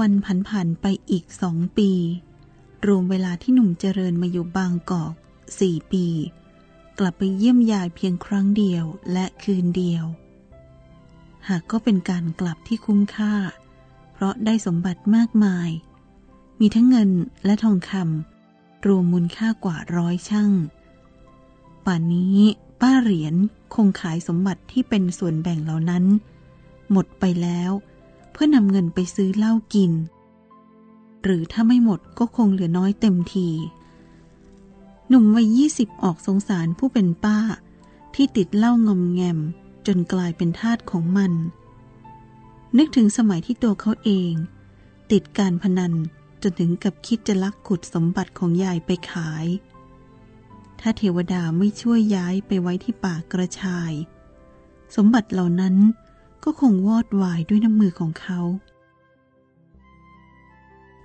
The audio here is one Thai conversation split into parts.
วันผันผ่านไปอีกสองปี รวมเวลาที่หนุ่มเจริญมาอยู่บางกอกสี่ปี กลับไปเยี่ยมยายเพียงครั้งเดียวและคืนเดียว หากก็เป็นการกลับที่คุ้มค่า เพราะได้สมบัติมากมาย มีทั้งเงินและทองคำรวมมูลค่ากว่าร้อยช่างป่านนี้ป้าเหรียญคงขายสมบัติที่เป็นส่วนแบ่งเหล่านั้น หมดไปแล้วเเพื่อนำเงินไปซื้อเหล้ากิน หรือถ้าไม่หมดก็คงเหลือน้อยเต็มที หนุ่มวัยยี่สิบออกสงสารผู้เป็นป้า ที่ติดเหล้างอมแงมจนกลายเป็นทาสของมัน นึกถึงสมัยที่ตัวเขาเอง ติดการพนันจนถึงกับคิดจะลักขุดสมบัติของยายไปขาย ถ้าเทวดาไม่ช่วยย้ายไปไว้ที่ป่ากระชาย สมบัติเหล่านั้น ก็คงวอดวายด้วยน้ำมือของเขา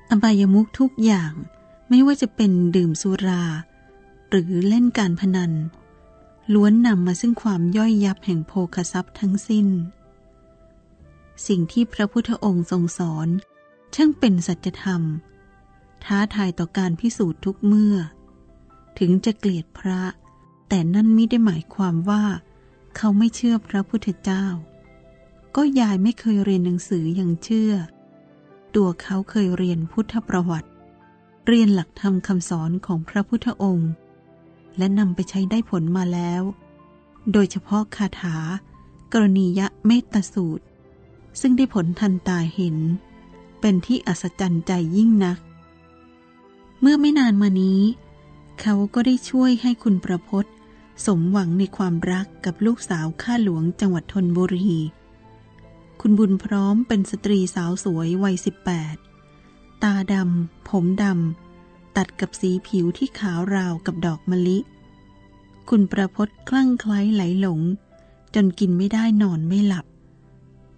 อบายมุกทุกอย่างไม่ว่าจะเป็นดื่มสุรา หรือเล่นการพนัน ล้วนนำมาซึ่งความย่อยยับแห่งโภคทรัพย์ทั้งสิ้น สิ่งที่พระพุทธองค์ทรงสอนช่างเป็นสัจธรรม ท้าทายต่อการพิสูจน์ทุกเมื่อ ถึงจะเกลียดพระ แต่นั่นไม่ได้หมายความว่า เขาไม่เชื่อพระพุทธเจ้า ก็ยายไม่เคยเรียนหนังสืออย่างเชื่อ ตัวเขาเคยเรียนพุทธประวัติ เรียนหลักธรรมคำสอนของพระพุทธองค์ และนำไปใช้ได้ผลมาแล้ว โดยเฉพาะคาถา กรณียะเมตสูตร ซึ่งได้ผลทันตาเห็น เป็นที่อัศจรรย์ใจยิ่งนัก เมื่อไม่นานมานี้ เขาก็ได้ช่วยให้คุณประพศสมหวังในความรักกับลูกสาวข้าหลวงจังหวัดธนบุรี คุณบุญพร้อมเป็นสตรีสาวสวยวัยสิบแปดตาดำ ผมดำ ตัดกับสีผิวที่ขาวราวกับดอกมะลิ คุณประพศคลั่งไคล้ไหลหลง จนกินไม่ได้นอนไม่หลับ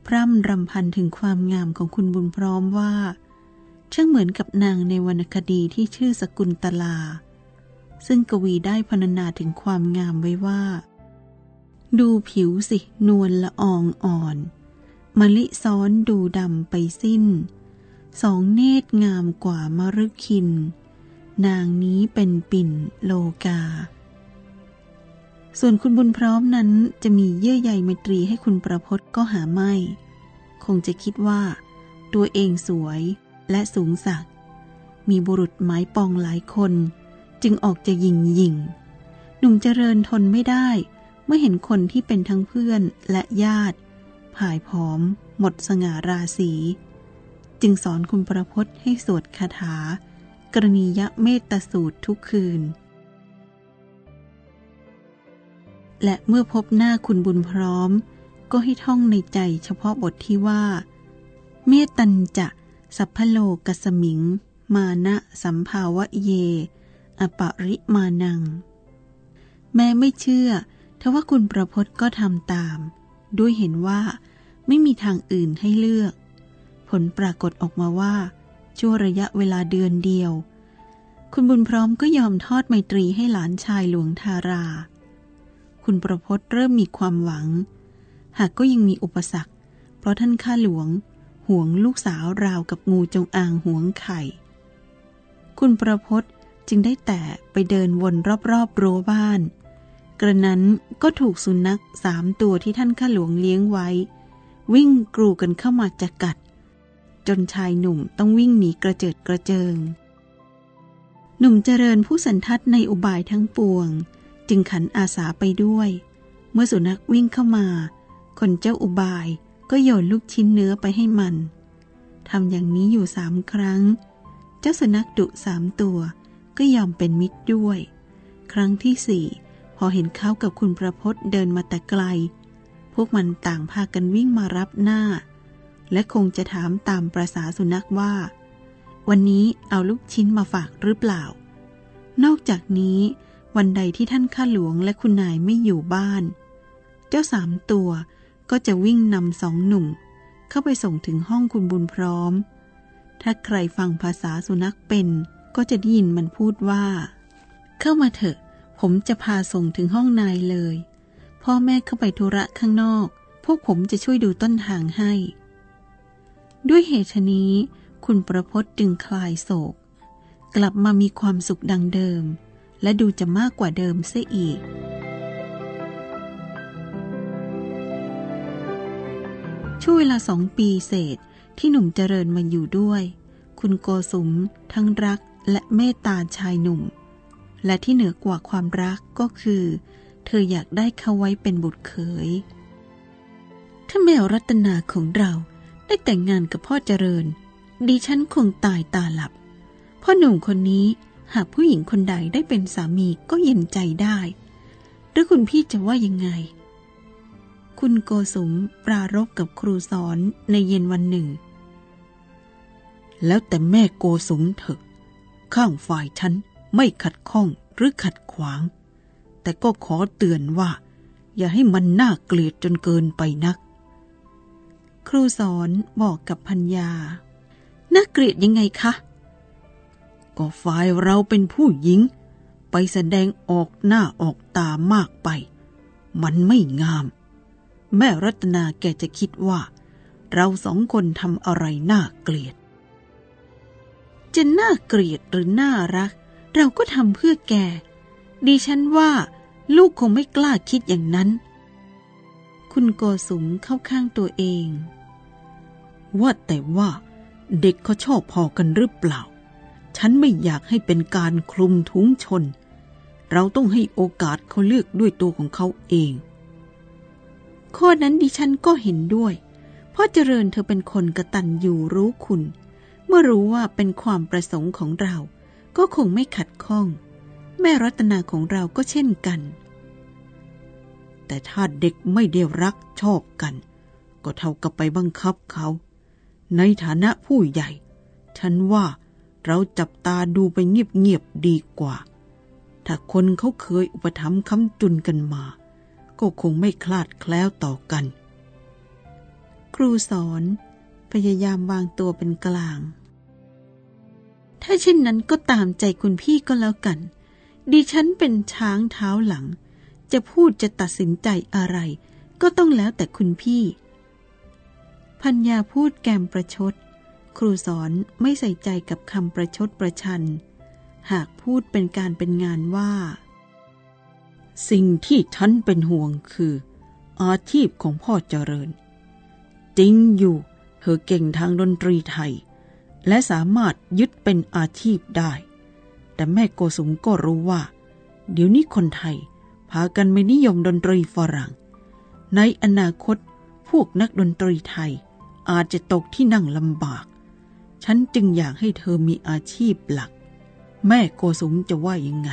พร่ำรำพันถึงความงามของคุณบุญพร้อมว่า ช่างเหมือนกับนางในวรรณคดีที่ชื่อสกุลตลา ซึ่งกวีได้พรรณนาถึงความงามไว้ว่า ดูผิวสิ นวลละอองอ่อน มะลิซ้อนดูดำไปสิ้น สองเนตรงามกว่ามรึคิน นางนี้เป็นปิ่นโลกา ส่วนคุณบุญพร้อมนั้นจะมีเยื่อใยไมตรีให้คุณประพศก็หาไม่ คงจะคิดว่า ตัวเองสวยและสูงสัก มีบุรุษหมายปองหลายคน จึงออกจะยิงยิงหนุ่มเจริญทนไม่ได้ เมื่อเห็นคนที่เป็นทั้งเพื่อนและญาติ ผายผอม หมดสง่าราศี จึงสอนคุณประพศให้สวดคาถา กรณียะเมตตสูตรทุกคืน และเมื่อพบหน้าคุณบุญพร้อม ก็ให้ท่องในใจเฉพาะบทที่ว่า เมตันจะ สัพพโลกสมิง มานะสัมภาวะเย อปริมานัง แม้ไม่เชื่อทว่าคุณประพศก็ทำตาม ด้วยเห็นว่า ไม่มีทางอื่นให้เลือก ผลปรากฏออกมาว่า ชั่วระยะเวลาเดือนเดียว คุณบุญพร้อมก็ยอมทอดไมตรีให้หลานชายหลวงทารา คุณประพศเริ่มมีความหวัง หากก็ยังมีอุปสรรค เพราะท่านข้าหลวงห่วงลูกสาวราวกับงูจงอางห่วงไข่ คุณประพศจึงได้แต่ไปเดินวนรอบๆรั้วบ้าน กระนั้นก็ถูกสุนัขสามตัวที่ท่านข้าหลวงเลี้ยงไว้ วิ่งกรูกันเข้ามาจะกัด จนชายหนุ่มต้องวิ่งหนีกระเจิดกระเจิง หนุ่มเจริญผู้สันทัดในอุบายทั้งปวง จึงขันอาสาไปด้วย เมื่อสุนัขวิ่งเข้ามา คนเจ้าอุบายก็โยนลูกชิ้นเนื้อไปให้มันทำอย่างนี้อยู่สามครั้ง เจ้าสุนัขดุสามตัว ก็ยอมเป็นมิตรด้วย ครั้งที่สี่พอเห็นเขากับคุณประพศเดินมาแต่ไกล วกมันต่างพากันวิ่งมารับหน้า และคงจะถามตามประษาสุนัขว่า วันนี้เอาลูกชิ้นมาฝากหรือเปล่า นอกจากนี้วันใดที่ท่านข้าหลวงและคุณนายไม่อยู่บ้าน เจ้าสามตัวก็จะวิ่งนำสองหนุ่ม เข้าไปส่งถึงห้องคุณบุญพร้อม ถ้าใครฟังภาษาสุนัขเป็น ก็จะได้ยินมันพูดว่า เข้ามาเถอะ ผมจะพาส่งถึงห้องนายเลย พ่อแม่เข้าไปธุระข้างนอก พวกผมจะช่วยดูต้นทางให้ ด้วยเหตุนี้ คุณประพศจึงคลายโศก กลับมามีความสุขดังเดิม และดูจะมากกว่าเดิมเสียอีกช่วงเวลาสองปีเศษที่หนุ่มเจริญมาอยู่ด้วย คุณโกสุม ทั้งรักและเมตตาชายหนุ่ม และที่เหนือกว่าความรักก็คือ เธออยากได้เขาไว้เป็นบุตรเขย ถ้าแมวรัตนาของเราได้แต่งงานกับพ่อเจริญ ดิฉันคงตายตาหลับ พ่อหนุ่มคนนี้หากผู้หญิงคนใดได้เป็นสามีก็เย็นใจได้ หรือคุณพี่จะว่ายังไง คุณโกสุมปรารบกับครูสอนในเย็นวันหนึ่ง แล้วแต่แม่โกสุมเถอะ ข้างฝ่ายฉันไม่ขัดข้องหรือขัดขวาง แต่ก็ขอเตือนว่า อย่าให้มันน่าเกลียดจนเกินไปนัก ครูสอนบอกกับพัญญา น่าเกลียดยังไงคะ ก็ฝ่ายเราเป็นผู้หญิง ไปแสดงออกหน้าออกตามากไป มันไม่งาม แม่รัตนาแกจะคิดว่า เราสองคนทำอะไรน่าเกลียด จะน่าเกลียดหรือน่ารัก เราก็ทำเพื่อแก ดิฉันว่า ลูกคงไม่กล้าคิดอย่างนั้น คุณโกสุมเข้าข้างตัวเอง ว่าแต่ว่าเด็กเขาชอบพอกันหรือเปล่า ฉันไม่อยากให้เป็นการคลุมทุ้งชน เราต้องให้โอกาสเขาเลือกด้วยตัวของเขาเอง ข้อนั้นดิฉันก็เห็นด้วย เพราะเจริญเธอเป็นคนกระตันอยู่รู้คุณ เมื่อรู้ว่าเป็นความประสงค์ของเรา ก็คงไม่ขัดข้อง แม่รัตนาของเราก็เช่นกัน แต่ถ้าเด็กไม่ได้รักชอบกัน ก็เท่ากับไปบังคับเขา ในฐานะผู้ใหญ่ ฉันว่าเราจับตาดูไปเงียบๆดีกว่า ถ้าคนเขาเคยอุปถัมภ์ค้ำจุนกันมา ก็คงไม่คลาดแคล้วต่อกัน ครูสอนพยายามวางตัวเป็นกลาง ถ้าเช่นนั้นก็ตามใจคุณพี่ก็แล้วกัน ดิฉันเป็นช้างเท้าหลัง จะพูดจะตัดสินใจอะไร ก็ต้องแล้วแต่คุณพี่ พัญญาพูดแกมประชด ครูสอนไม่ใส่ใจกับคำประชดประชัน หากพูดเป็นการเป็นงานว่า สิ่งที่ฉันเป็นห่วงคือ อาชีพของพ่อเจริญ จริงอยู่ เธอเก่งทางดนตรีไทย และสามารถยึดเป็นอาชีพได้ แต่แม่โกสุมก็รู้ว่า เดี๋ยวนี้คนไทย พากันไม่นิยมดนตรีฝรั่ง ในอนาคตพวกนักดนตรีไทย อาจจะตกที่นั่งลำบาก ฉันจึงอยากให้เธอมีอาชีพหลัก แม่โกสุมจะว่ายังไง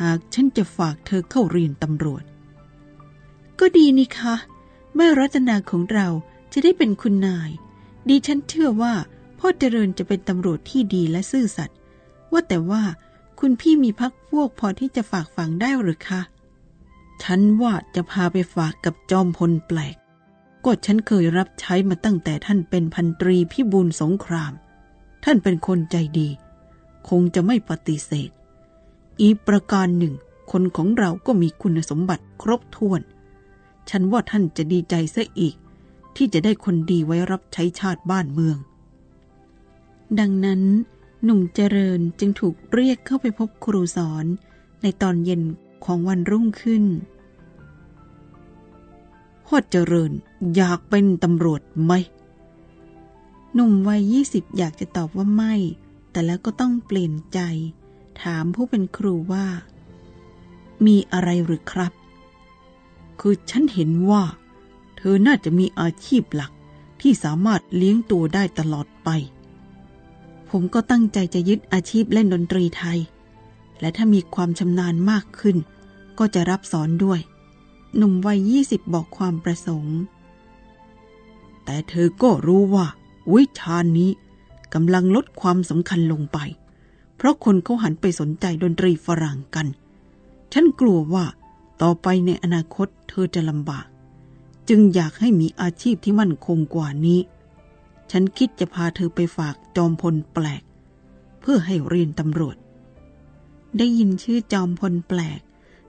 หากฉันจะฝากเธอเข้าเรียนตำรวจ ก็ดีนี่คะแม่รัตนาของเราจะได้เป็นคุณนายดิฉันเชื่อว่าพ่อเจริญจะเป็นตำรวจที่ดีและซื่อสัตย์ว่าแต่ว่า คุณพี่มีพักพวกพอที่จะฝากฝังได้หรือคะ ฉันว่าจะพาไปฝากกับจอมพลแปลก ก็ฉันเคยรับใช้มาตั้งแต่ท่านเป็นพันตรีพิบูลสงคราม ท่านเป็นคนใจดี คงจะไม่ปฏิเสธ อีกประการหนึ่ง คนของเราก็มีคุณสมบัติครบถ้วน ฉันว่าท่านจะดีใจซะอีก ที่จะได้คนดีไว้รับใช้ชาติบ้านเมือง ดังนั้น หนุ่มเจริญจึงถูกเรียกเข้าไปพบครูสอนในตอนเย็นของวันรุ่งขึ้นพ่อเจริญอยากเป็นตำรวจไหม หนุ่มวัยยี่สิบอยากจะตอบว่าไม่ แต่แล้วก็ต้องเปลี่ยนใจ ถามผู้เป็นครูว่า มีอะไรหรือครับ คือฉันเห็นว่า เธอน่าจะมีอาชีพหลักที่สามารถเลี้ยงตัวได้ตลอดไป ผมก็ตั้งใจจะยึดอาชีพเล่นดนตรีไทย และถ้ามีความชำนาญมากขึ้น ก็จะรับสอนด้วย หนุ่มวัยยี่สิบบอกความประสงค์ แต่เธอก็รู้ว่า วิชานี้กำลังลดความสำคัญลงไป เพราะคนเขาหันไปสนใจดนตรีฝรั่งกัน ฉันกลัวว่าต่อไปในอนาคตเธอจะลำบาก จึงอยากให้มีอาชีพที่มั่นคงกว่านี้ ฉันคิดจะพาเธอไปฝากจอมพลแปลก เพื่อให้เรียนตำรวจ ได้ยินชื่อจอมพลแปลก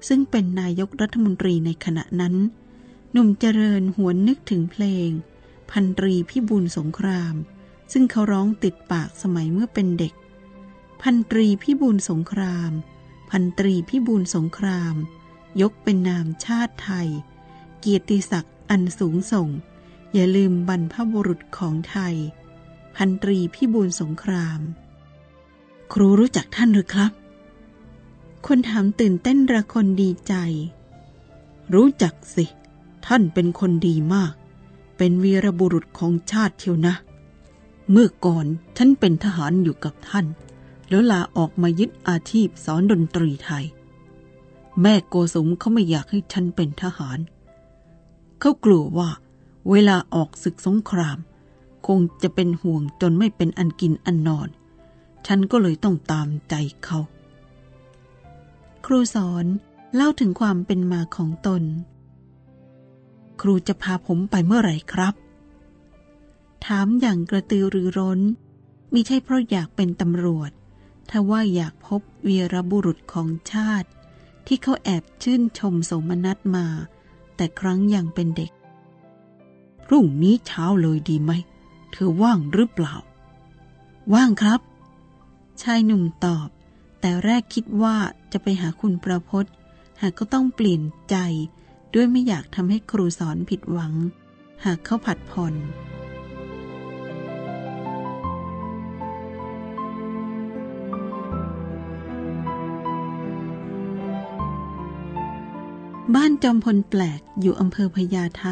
ซึ่งเป็นนายกรัฐมนตรีในขณะนั้น หนุ่มเจริญหวนนึกถึงเพลง พันตรีพิบูลสงคราม ซึ่งเขาร้องติดปากสมัยเมื่อเป็นเด็ก พันตรีพิบูลสงคราม พันตรีพิบูลสงคราม ยกเป็นนามชาติไทย เกียรติศักดิ์อันสูงส่ง อย่าลืมบรรพบุรุษของไทย พันตรีพิบูลสงคราม ครูรู้จักท่านหรือครับ คนถามตื่นเต้นระคนดีใจ รู้จักสิ ท่านเป็นคนดีมาก เป็นวีรบุรุษของชาติเทียวนะ เมื่อก่อนฉันเป็นทหารอยู่กับท่าน แล้วลาออกมายึดอาชีพสอนดนตรีไทย แม่โกสมเขาไม่อยากให้ฉันเป็นทหาร เขากลัวว่า เวลาออกศึกสงคราม คงจะเป็นห่วงจนไม่เป็นอันกินอันนอน ฉันก็เลยต้องตามใจเขา ครูสอนเล่าถึงความเป็นมาของตน ครูจะพาผมไปเมื่อไหร่ครับ ถามอย่างกระตือรือร้นมิใช่เพราะอยากเป็นตำรวจถ้าว่าอยากพบวีรบุรุษของชาติ ที่เขาแอบชื่นชมสมนัตมา แต่ครั้งยังเป็นเด็ก พรุ่งนี้เช้าเลยดีไหม เธอว่างหรือเปล่า ว่างครับ ชายหนุ่มตอบ แต่แรกคิดว่าจะไปหาคุณประพศหากก็ต้องเปลี่ยนใจ ด้วยไม่อยากทำให้ครูสอนผิดหวัง หากเขาผัดผ่อนบ้านจอมพลแปลกอยู่อำเภอพญาไท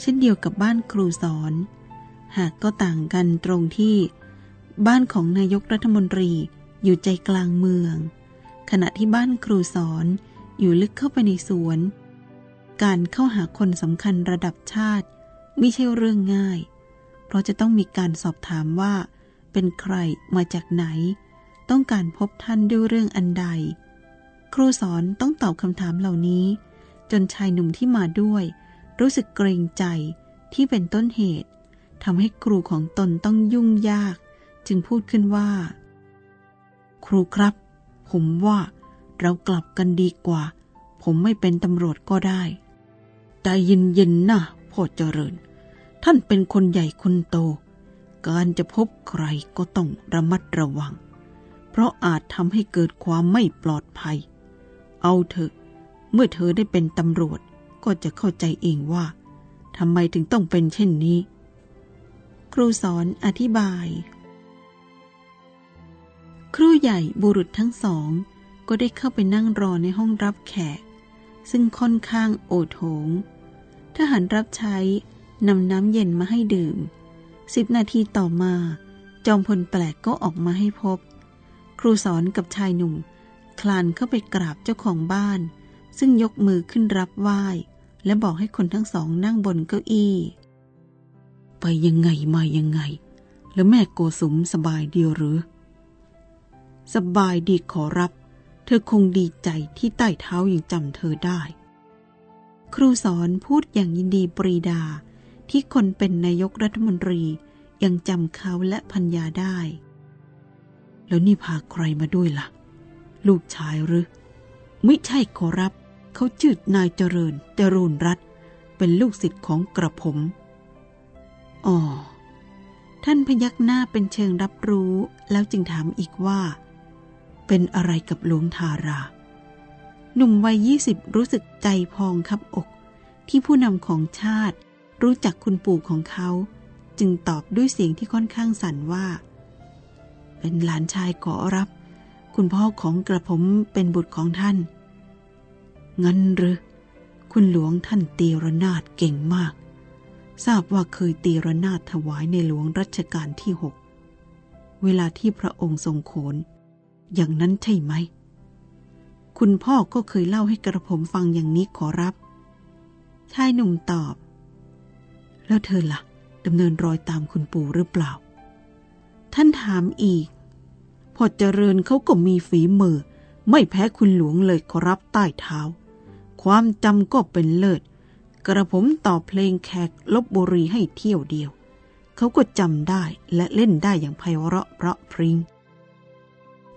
เช่นเดียวกับบ้านครูสอน หากก็ต่างกันตรงที่ บ้านของนายกรัฐมนตรีอยู่ใจกลางเมือง ขณะที่บ้านครูสอนอยู่ลึกเข้าไปในสวน การเข้าหาคนสำคัญระดับชาติ ไม่ใช่เรื่องง่าย เพราะจะต้องมีการสอบถามว่า เป็นใครมาจากไหน ต้องการพบท่านด้วยเรื่องอันใด ครูสอนต้องตอบคำถามเหล่านี้ จนชายหนุ่มที่มาด้วย รู้สึกเกรงใจที่เป็นต้นเหตุทำให้ครูของตนต้องยุ่งยาก จึงพูดขึ้นว่า ครูครับ ผมว่าเรากลับกันดีกว่า ผมไม่เป็นตำรวจก็ได้ใจเย็นๆนะพ่อเจริญ ท่านเป็นคนใหญ่คนโต การจะพบใครก็ต้องระมัดระวัง เพราะอาจทำให้เกิดความไม่ปลอดภัย เอาเถอะ เมื่อเธอได้เป็นตำรวจ ก็จะเข้าใจเองว่าทำไมถึงต้องเป็นเช่นนี้ ครูสอนอธิบาย ครูใหญ่บุรุษทั้งสอง ก็ได้เข้าไปนั่งรอในห้องรับแขก ซึ่งค่อนข้างโอโถงทหารรับใช้นำน้ำเย็นมาให้ดื่มสิบนาทีต่อมา จอมพลแปลกก็ออกมาให้พบ ครูสอนกับชายหนุ่ม คลานเข้าไปกราบเจ้าของบ้าน ซึ่งยกมือขึ้นรับไหว้ และบอกให้คนทั้งสองนั่งบนเก้าอี้ ไปยังไงมายังไง แล้วแม่โกสุมสบายดีหรือ สบายดีขอรับ เธอคงดีใจที่ใต้เท้ายังจำเธอได้ ครูสอนพูดอย่างยินดีปรีดาที่คนเป็นนายกรัฐมนตรียังจำเขาและพัญญาได้ แล้วนี่พาใครมาด้วยละ่ะ ลูกชายหรือ ไม่ใช่ขอรับ เขาจืดนายเจริญจรูนรัตเป็นลูกศิษย์ของกระผม อ๋อ ท่านพยักหน้าเป็นเชิงรับรู้แล้วจึงถามอีกว่า เป็นอะไรกับหลวงทารา หนุ่มวัยยี่สิบรู้สึกใจพองคับอก ที่ผู้นำของชาติ รู้จักคุณปู่ของเขา จึงตอบด้วยเสียงที่ค่อนข้างสั่นว่า เป็นหลานชายขอรับ คุณพ่อของกระผมเป็นบุตรของท่าน งั้นหรือ คุณหลวงท่านตีระนาดเก่งมาก ทราบว่าเคยตีระนาดถวายในหลวงรัชกาลที่หกเวลาที่พระองค์ทรงโขน อย่างนั้นใช่ไหม คุณพ่อก็เคยเล่าให้กระผมฟังอย่างนี้ขอรับ ชายหนุ่มตอบ แล้วเธอละ่ะดำเนินรอยตามคุณปู่หรือเปล่า ท่านถามอีก พอเจริญเขาก็มีฝีมือ ไม่แพ้คุณหลวงเลยขอรับใต้เท้า ความจำก็เป็นเลิศ กระผมต่อเพลงแขกลบบุรีให้เที่ยวเดียว เขาก็จำได้และเล่นได้อย่างไพเราะเพราะพริง้ง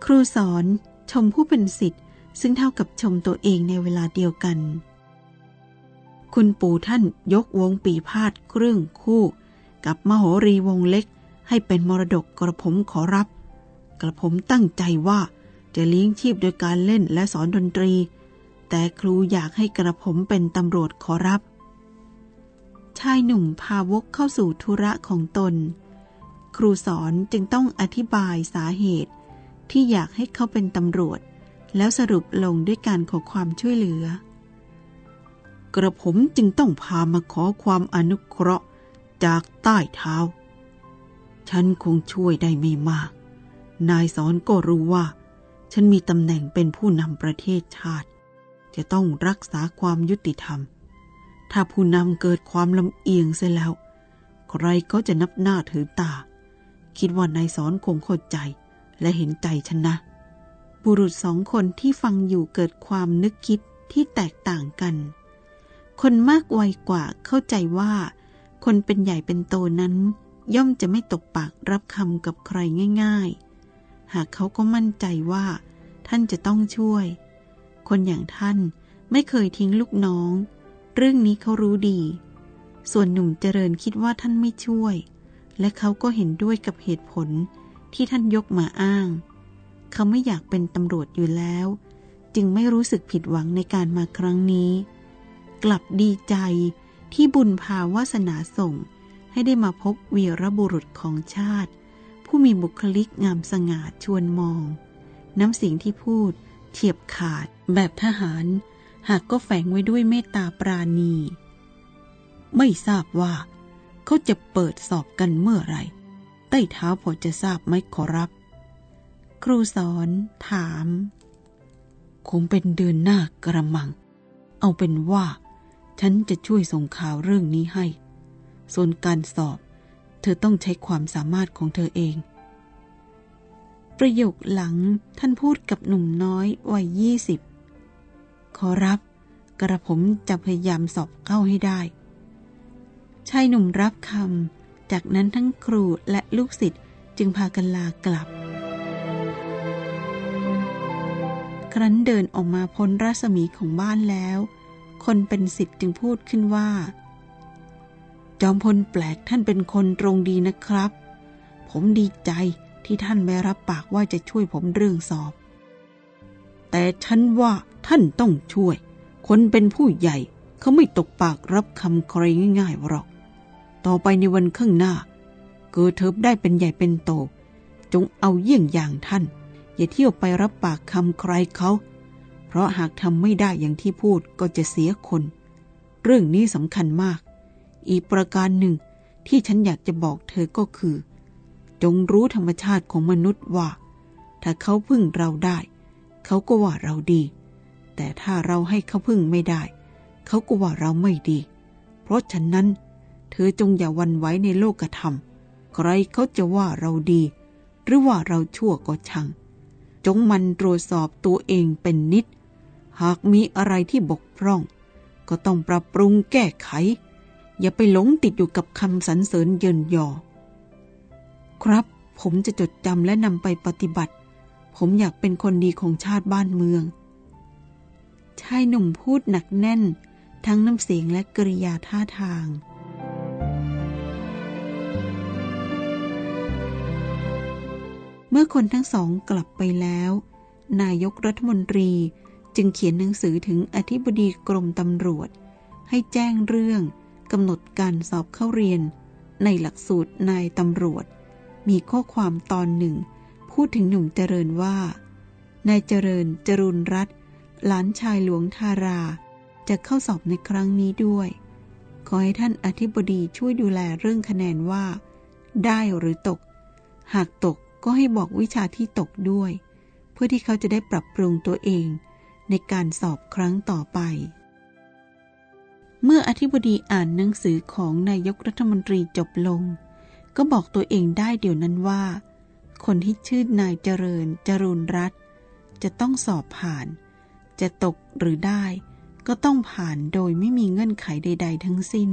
ครูสอนชมผู้เป็นสิทธิ์ซึ่งเท่ากับชมตัวเองในเวลาเดียวกัน คุณปู่ท่านยกวงปีพาดเครื่องคู่ กับมโหรีวงเล็ก ให้เป็นมรดกกระผมขอรับ กระผมตั้งใจว่าจะเลี้ยงชีพโดยการเล่นและสอนดนตรี แต่ครูอยากให้กระผมเป็นตำรวจขอรับ ชายหนุ่มพาวกเข้าสู่ธุระของตน ครูสอนจึงต้องอธิบายสาเหตุ ที่อยากให้เขาเป็นตำรวจ แล้วสรุปลงด้วยการขอความช่วยเหลือ กระผมจึงต้องพามาขอความอนุเคราะห์จากใต้เท้า ฉันคงช่วยได้ไม่มาก นายสอนก็รู้ว่า ฉันมีตำแหน่งเป็นผู้นำประเทศชาติ จะต้องรักษาความยุติธรรม ถ้าผู้นำเกิดความลำเอียงเสียแล้ว ใครก็จะนับหน้าถือตา คิดว่านายสอนคงเข้าใจและเห็นใจฉันนะ บุรุษสองคนที่ฟังอยู่เกิดความนึกคิดที่แตกต่างกัน คนมากวัยกว่าเข้าใจว่า คนเป็นใหญ่เป็นโตนั้น ย่อมจะไม่ตกปากรับคำกับใครง่าย ๆ หากเขาก็มั่นใจว่า ท่านจะต้องช่วย คนอย่างท่านไม่เคยทิ้งลูกน้อง เรื่องนี้เขารู้ดี ส่วนหนุ่มเจริญคิดว่าท่านไม่ช่วย และเขาก็เห็นด้วยกับเหตุผลที่ท่านยกมาอ้าง เขาไม่อยากเป็นตำรวจอยู่แล้ว จึงไม่รู้สึกผิดหวังในการมาครั้งนี้ กลับดีใจที่บุญพาวาสนาส่งให้ได้มาพบวีรบุรุษของชาติ ผู้มีบุคลิกงามสง่าชวนมอง น้ำเสียงที่พูดเฉียบขาด แบบทหาร หากก็แฝงไว้ด้วยเมตตาปราณี ไม่ทราบว่าเขาจะเปิดสอบกันเมื่อไรใต้เท้าพอจะทราบไหมขอรับ ครูสอนถาม คงเป็นเดือนหน้ากระมัง เอาเป็นว่า ฉันจะช่วยส่งข่าวเรื่องนี้ให้ ส่วนการสอบ เธอต้องใช้ความสามารถของเธอเอง ประโยคหลังท่านพูดกับหนุ่มน้อยวัยยี่สิบ ขอรับ กระผมจะพยายามสอบเข้าให้ได้ชายหนุ่มรับคำ จากนั้นทั้งครูและลูกศิษย์จึงพากันลากลับ ครั้นเดินออกมาพ้นรัศมีของบ้านแล้ว คนเป็นสิทธิ์จึงพูดขึ้นว่า จอมพลแปลกท่านเป็นคนตรงดีนะครับ ผมดีใจที่ท่านไม่รับปากว่าจะช่วยผมเรื่องสอบ แต่ฉันว่าท่านต้องช่วย คนเป็นผู้ใหญ่เขาไม่ตกปากรับคำใครง่ายๆหรอก ต่อไปในวันข้างหน้า เกิดเธอได้เป็นใหญ่เป็นโต จงเอาเยี่ยงอย่างท่าน อย่าเที่ยวไปรับปากคำใครเขา เพราะหากทำไม่ได้อย่างที่พูดก็จะเสียคน เรื่องนี้สำคัญมาก อีกประการหนึ่งที่ฉันอยากจะบอกเธอก็คือ จงรู้ธรรมชาติของมนุษย์ว่า ถ้าเขาพึ่งเราได้ เขาก็ว่าเราดี แต่ถ้าเราให้เขาพึ่งไม่ได้ เขาก็ว่าเราไม่ดี เพราะฉะนั้น เธอจงอย่าวันไว้ในโลกธรรม ใครเขาจะว่าเราดี หรือว่าเราชั่วก็ช่าง จงมันตรวจสอบตัวเองเป็นนิด หากมีอะไรที่บกพร่อง ก็ต้องปรับปรุงแก้ไข อย่าไปหลงติดอยู่กับคำสรรเสริญเยินยอ ครับผมจะจดจำและนำไปปฏิบัติ ผมอยากเป็นคนดีของชาติบ้านเมือง ชายหนุ่มพูดหนักแน่น ทั้งน้ำเสียงและกริยาท่าทาง เมื่อคนทั้งสองกลับไปแล้ว นายกรัฐมนตรีจึงเขียนหนังสือถึงอธิบดีกรมตำรวจ ให้แจ้งเรื่องกำหนดการสอบเข้าเรียน ในหลักสูตรนายตำรวจ มีข้อความตอนหนึ่ง พูดถึงหนุ่มเจริญว่านายเจริญจรุนรัตหลานชายหลวงทารา จะเข้าสอบในครั้งนี้ด้วย ขอให้ท่านอธิบดีช่วยดูแลเรื่องคะแนนว่า ได้หรือตก หากตกก็ให้บอกวิชาที่ตกด้วย เพื่อที่เขาจะได้ปรับปรุงตัวเอง ในการสอบครั้งต่อไป เมื่ออธิบดีอ่านหนังสือของนายกรัฐมนตรีจบลง ก็บอกตัวเองได้เดี๋ยวนั้นว่า คนที่ชื่อนายเจริญจรุนรัตจะต้องสอบผ่าน จะตกหรือได้ ก็ต้องผ่านโดยไม่มีเงื่อนไขใด ๆ ทั้งสิ้น